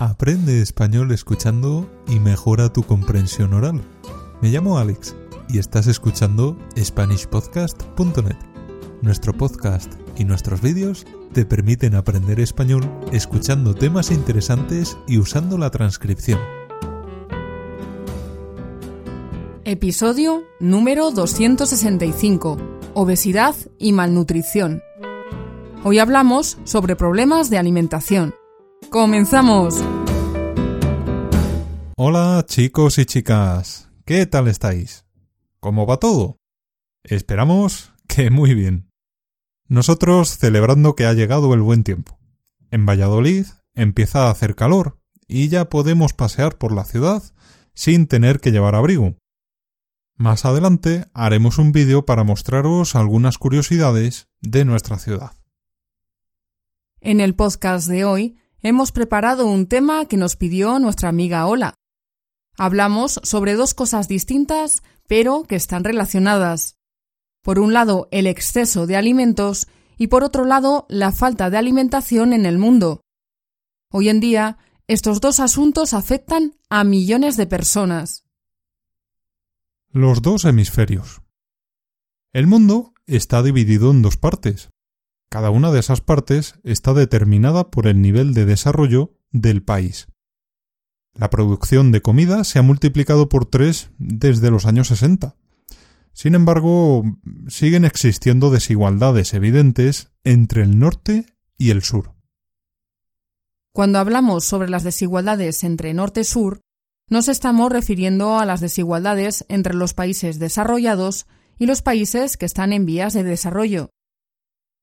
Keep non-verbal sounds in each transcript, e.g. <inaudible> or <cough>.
Aprende español escuchando y mejora tu comprensión oral. Me llamo Alex y estás escuchando SpanishPodcast.net. Nuestro podcast y nuestros vídeos te permiten aprender español escuchando temas interesantes y usando la transcripción. Episodio número 265. Obesidad y malnutrición. Hoy hablamos sobre problemas de alimentación. ¡Comenzamos! Hola chicos y chicas, ¿qué tal estáis? ¿Cómo va todo? Esperamos que muy bien. Nosotros celebrando que ha llegado el buen tiempo. En Valladolid empieza a hacer calor y ya podemos pasear por la ciudad sin tener que llevar abrigo. Más adelante haremos un vídeo para mostraros algunas curiosidades de nuestra ciudad. En el podcast de hoy hemos preparado un tema que nos pidió nuestra amiga Ola. Hablamos sobre dos cosas distintas, pero que están relacionadas. Por un lado, el exceso de alimentos y por otro lado, la falta de alimentación en el mundo. Hoy en día, estos dos asuntos afectan a millones de personas. Los dos hemisferios. El mundo está dividido en dos partes, cada una de esas partes está determinada por el nivel de desarrollo del país. La producción de comida se ha multiplicado por tres desde los años 60. Sin embargo, siguen existiendo desigualdades evidentes entre el norte y el sur. Cuando hablamos sobre las desigualdades entre norte-sur, nos estamos refiriendo a las desigualdades entre los países desarrollados y los países que están en vías de desarrollo.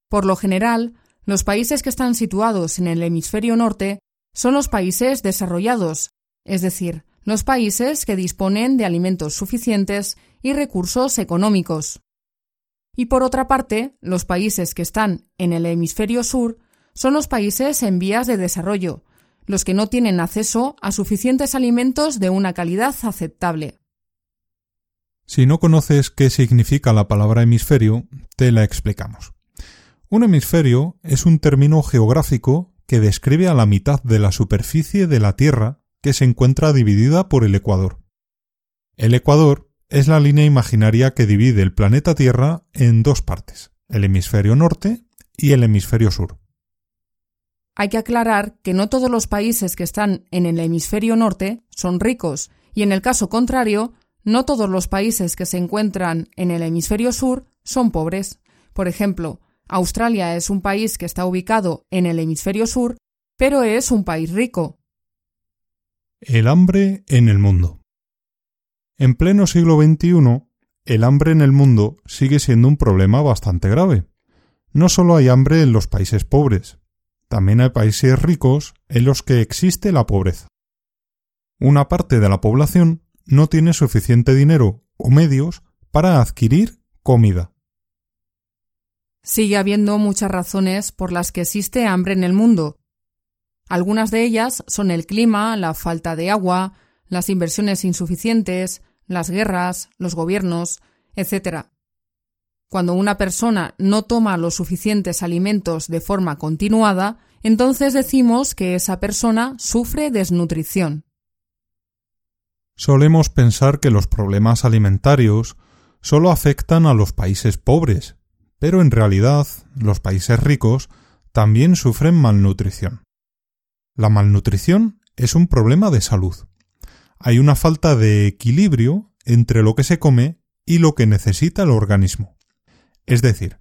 Por lo general, los países que están situados en el hemisferio norte son los países desarrollados, es decir, los países que disponen de alimentos suficientes y recursos económicos. Y por otra parte, los países que están en el hemisferio sur son los países en vías de desarrollo, los que no tienen acceso a suficientes alimentos de una calidad aceptable. Si no conoces qué significa la palabra hemisferio, te la explicamos. Un hemisferio es un término geográfico que describe a la mitad de la superficie de la Tierra que se encuentra dividida por el Ecuador. El Ecuador es la línea imaginaria que divide el planeta Tierra en dos partes, el hemisferio norte y el hemisferio sur. Hay que aclarar que no todos los países que están en el hemisferio norte son ricos, y en el caso contrario, no todos los países que se encuentran en el hemisferio sur son pobres. Por ejemplo, Australia es un país que está ubicado en el hemisferio sur, pero es un país rico. El hambre en el mundo. En pleno siglo XXI, el hambre en el mundo sigue siendo un problema bastante grave. No solo hay hambre en los países pobres, también hay países ricos en los que existe la pobreza. Una parte de la población no tiene suficiente dinero o medios para adquirir comida. Sigue habiendo muchas razones por las que existe hambre en el mundo. Algunas de ellas son el clima, la falta de agua, las inversiones insuficientes, las guerras, los gobiernos, etc. Cuando una persona no toma los suficientes alimentos de forma continuada, entonces decimos que esa persona sufre desnutrición. Solemos pensar que los problemas alimentarios solo afectan a los países pobres, pero en realidad los países ricos también sufren malnutrición. La malnutrición es un problema de salud. Hay una falta de equilibrio entre lo que se come y lo que necesita el organismo. Es decir,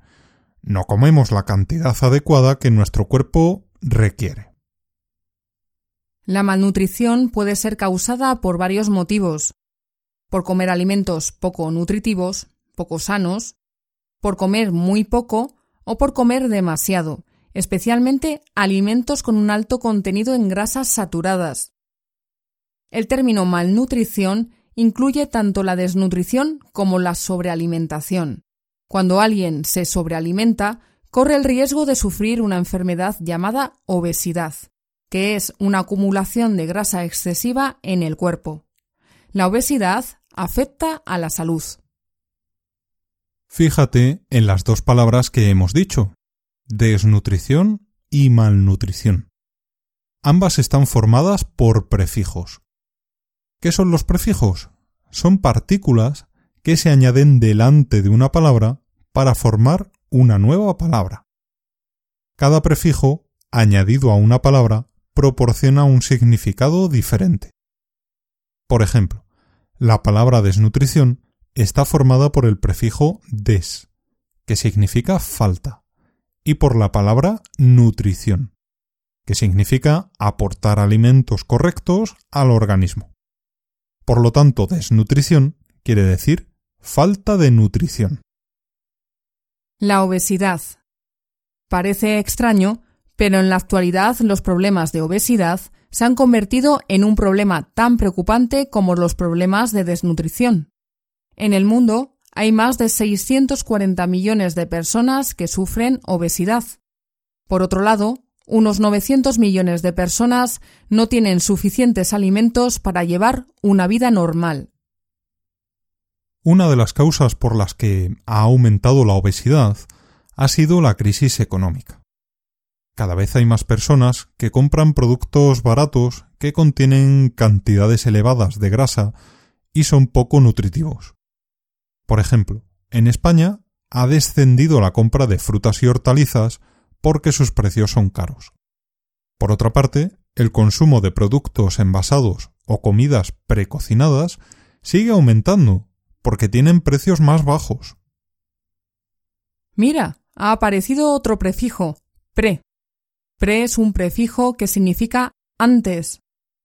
no comemos la cantidad adecuada que nuestro cuerpo requiere. La malnutrición puede ser causada por varios motivos. Por comer alimentos poco nutritivos, poco sanos, por comer muy poco o por comer demasiado, especialmente alimentos con un alto contenido en grasas saturadas. El término malnutrición incluye tanto la desnutrición como la sobrealimentación. Cuando alguien se sobrealimenta, corre el riesgo de sufrir una enfermedad llamada obesidad, que es una acumulación de grasa excesiva en el cuerpo. La obesidad afecta a la salud. Fíjate en las dos palabras que hemos dicho, desnutrición y malnutrición. Ambas están formadas por prefijos. ¿Qué son los prefijos? Son partículas que se añaden delante de una palabra para formar una nueva palabra. Cada prefijo añadido a una palabra proporciona un significado diferente. Por ejemplo, la palabra desnutrición está formada por el prefijo des, que significa falta, y por la palabra nutrición, que significa aportar alimentos correctos al organismo. Por lo tanto, desnutrición quiere decir falta de nutrición. La obesidad. Parece extraño, pero en la actualidad los problemas de obesidad se han convertido en un problema tan preocupante como los problemas de desnutrición. En el mundo hay más de 640 millones de personas que sufren obesidad. Por otro lado, unos 900 millones de personas no tienen suficientes alimentos para llevar una vida normal. Una de las causas por las que ha aumentado la obesidad ha sido la crisis económica. Cada vez hay más personas que compran productos baratos que contienen cantidades elevadas de grasa y son poco nutritivos. Por ejemplo, en España ha descendido la compra de frutas y hortalizas porque sus precios son caros. Por otra parte, el consumo de productos envasados o comidas precocinadas sigue aumentando porque tienen precios más bajos. Mira, ha aparecido otro prefijo, pre. Pre es un prefijo que significa antes.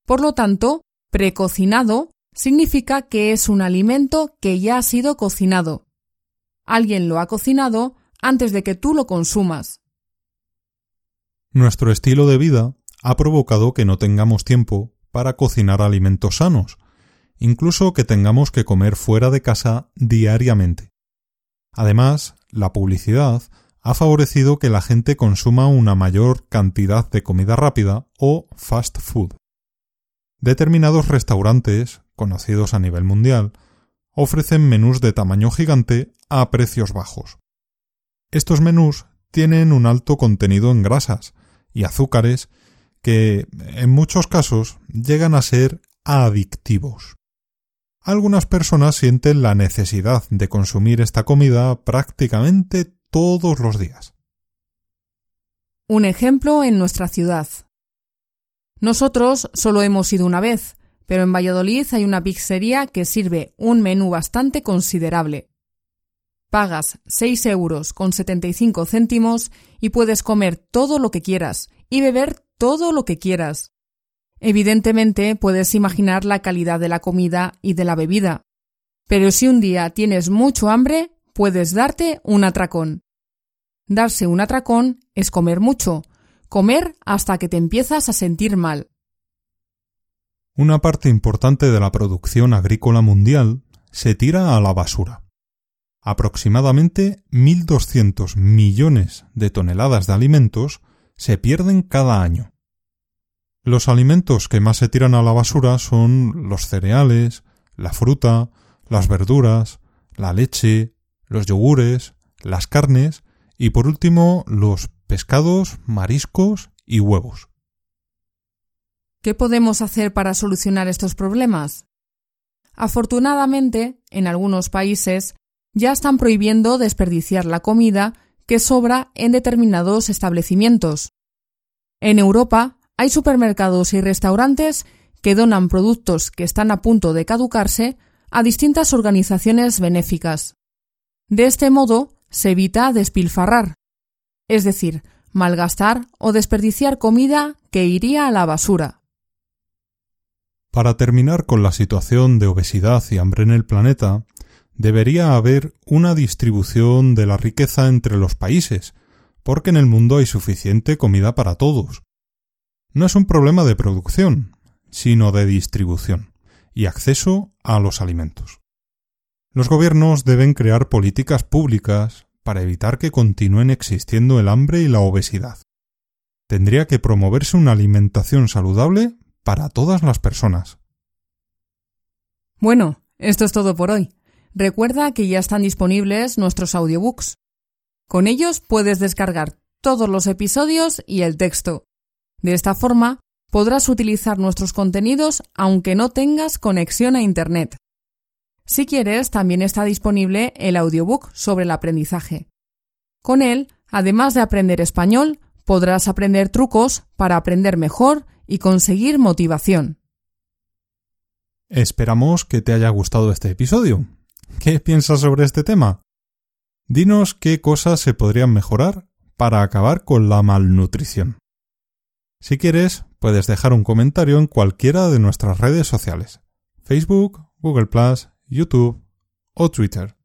Por lo tanto, precocinado significa que es un alimento que ya ha sido cocinado. Alguien lo ha cocinado antes de que tú lo consumas. Nuestro estilo de vida ha provocado que no tengamos tiempo para cocinar alimentos sanos, incluso que tengamos que comer fuera de casa diariamente. Además, la publicidad ha favorecido que la gente consuma una mayor cantidad de comida rápida o fast food. Determinados restaurantes, conocidos a nivel mundial, ofrecen menús de tamaño gigante a precios bajos. Estos menús tienen un alto contenido en grasas y azúcares que, en muchos casos, llegan a ser adictivos. Algunas personas sienten la necesidad de consumir esta comida prácticamente todos los días. Un ejemplo en nuestra ciudad. Nosotros solo hemos ido una vez, pero en Valladolid hay una pizzería que sirve un menú bastante considerable. Pagas 6 euros con 75 céntimos y puedes comer todo lo que quieras y beber todo lo que quieras. Evidentemente puedes imaginar la calidad de la comida y de la bebida. Pero si un día tienes mucho hambre, puedes darte un atracón. Darse un atracón es comer mucho, comer hasta que te empiezas a sentir mal. Una parte importante de la producción agrícola mundial se tira a la basura. Aproximadamente 1.200 millones de toneladas de alimentos se pierden cada año. Los alimentos que más se tiran a la basura son los cereales, la fruta, las verduras, la leche, los yogures, las carnes y por último los pescados, mariscos y huevos. ¿Qué podemos hacer para solucionar estos problemas? Afortunadamente, en algunos países ya están prohibiendo desperdiciar la comida que sobra en determinados establecimientos. En Europa hay supermercados y restaurantes que donan productos que están a punto de caducarse a distintas organizaciones benéficas. De este modo, se evita despilfarrar, es decir, malgastar o desperdiciar comida que iría a la basura. Para terminar con la situación de obesidad y hambre en el planeta, debería haber una distribución de la riqueza entre los países, porque en el mundo hay suficiente comida para todos. No es un problema de producción, sino de distribución y acceso a los alimentos. Los gobiernos deben crear políticas públicas para evitar que continúen existiendo el hambre y la obesidad. Tendría que promoverse una alimentación saludable para todas las personas. Bueno, esto es todo por hoy. Recuerda que ya están disponibles nuestros audiobooks. Con ellos puedes descargar todos los episodios y el texto. De esta forma, podrás utilizar nuestros contenidos aunque no tengas conexión a Internet. Si quieres, también está disponible el audiobook sobre el aprendizaje. Con él, además de aprender español, podrás aprender trucos para aprender mejor y conseguir motivación. Esperamos que te haya gustado este episodio. ¿Qué piensas sobre este tema? Dinos qué cosas se podrían mejorar para acabar con la malnutrición. Si quieres, puedes dejar un comentario en cualquiera de nuestras redes sociales, Facebook, Google ⁇ YouTube o Twitter.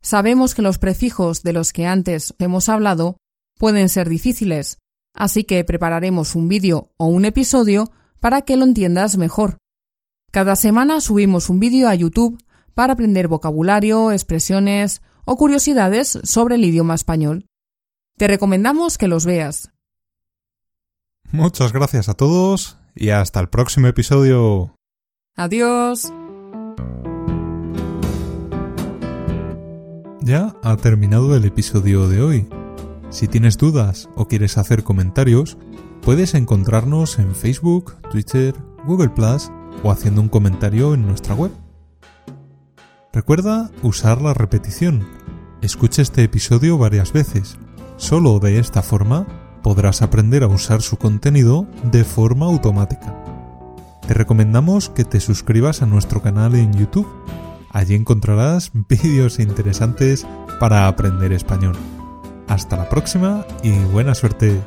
Sabemos que los prefijos de los que antes hemos hablado pueden ser difíciles, así que prepararemos un vídeo o un episodio para que lo entiendas mejor. Cada semana subimos un vídeo a YouTube para aprender vocabulario, expresiones o curiosidades sobre el idioma español. Te recomendamos que los veas. Muchas gracias a todos y hasta el próximo episodio. Adiós. Ya ha terminado el episodio de hoy. Si tienes dudas o quieres hacer comentarios, puedes encontrarnos en Facebook, Twitter, Google Plus o haciendo un comentario en nuestra web. Recuerda usar la repetición. Escucha este episodio varias veces. Solo de esta forma podrás aprender a usar su contenido de forma automática. Te recomendamos que te suscribas a nuestro canal en YouTube. Allí encontrarás <laughs> vídeos interesantes para aprender español. Hasta la próxima y buena suerte.